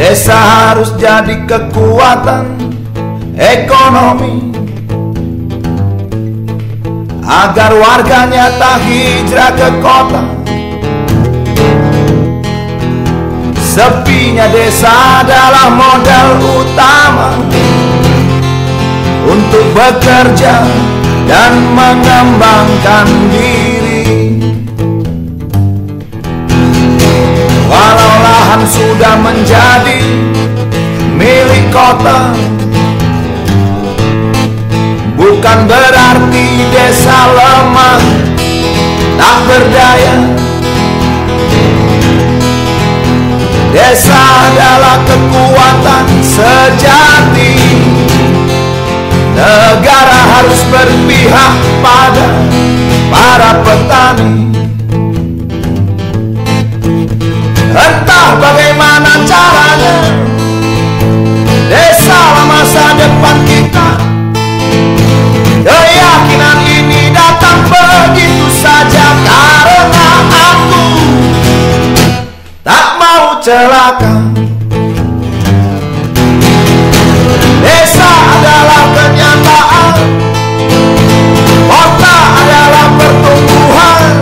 Desa harus jadi kekuatan ekonomi. Agar warganya tak hijrah ke kota. Sepinya desa adalah modal utama Untuk bekerja dan mengembangkan diri sudah menjadi milik kota. Bukan berarti desa lemah Tak berdaya. Desa adalah kekuatan sejati. Negara harus berpihak pada para petani celaka Desa adalah kenyataan. Kota adalah pertumbuhan.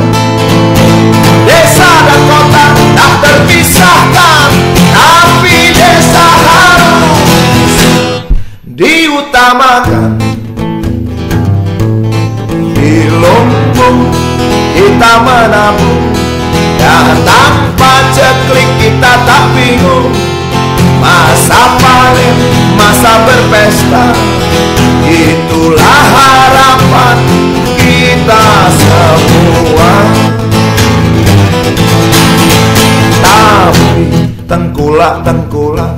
Desa dan kota tak terpisahkan Tapi desa harus diutamakan. Di lumbung kita menabung Dan tanpa ceklik kita tak bingung. Masa panen, masa berpesta. Itulah harapan kita semua. Tapi tengkulak-tengkulak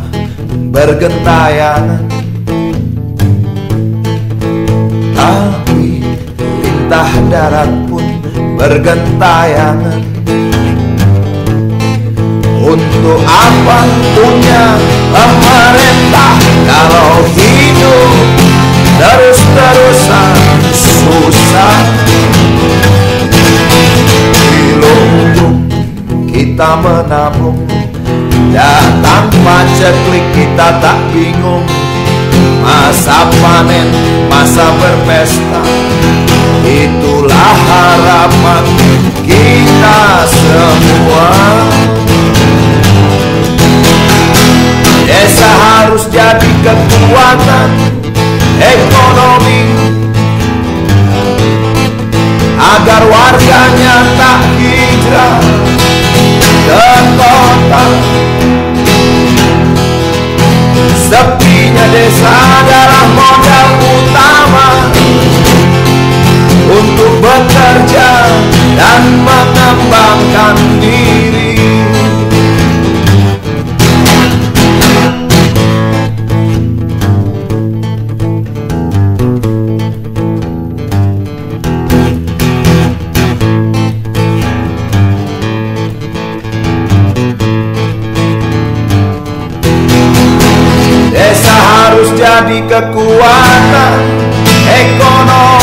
bergentayangan. Tapi lintah darat pun bergentayangan Untuk apa punya pemerintah? Kalau hidup terus-terusan susah. Di lumbung kita menabung. Dan tanpa ceklik kita tak bingung. Masa panen, masa berpesta Desa harus jadi kekuatan ekonomi. Agar warganya tak hijrah ke kota. Sepinya desa adalah modal utama Untuk bekerja dan mengembangkan Desa harus jadi kekuatan ekonomi